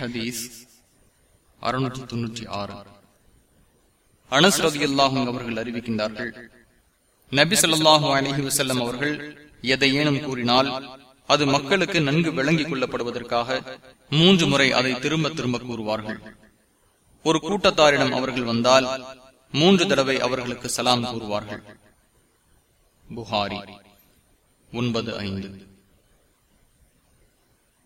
ஹதீஸ் அறுநூற்றி தொன்னூற்றி ஆறு. அனஸ் ரதியல்லாஹும் அவர்கள் அறிவிக்கின்றார்கள் நபி ஸல்லல்லாஹு அலஹி வசல்லம் அவர்கள் எதையேனும் கூறினால் அது மக்களுக்கு நன்கு விளங்கிக் கொள்ளப்படுவதற்காக மூன்று முறை அதை திரும்ப திரும்ப கூறுவார்கள். ஒரு கூட்டத்தாரிடம் அவர்கள் வந்தால் மூன்று தடவை அவர்களுக்கு சலாம் கூறுவார்கள். புகாரி ஒன்பது ஐந்து.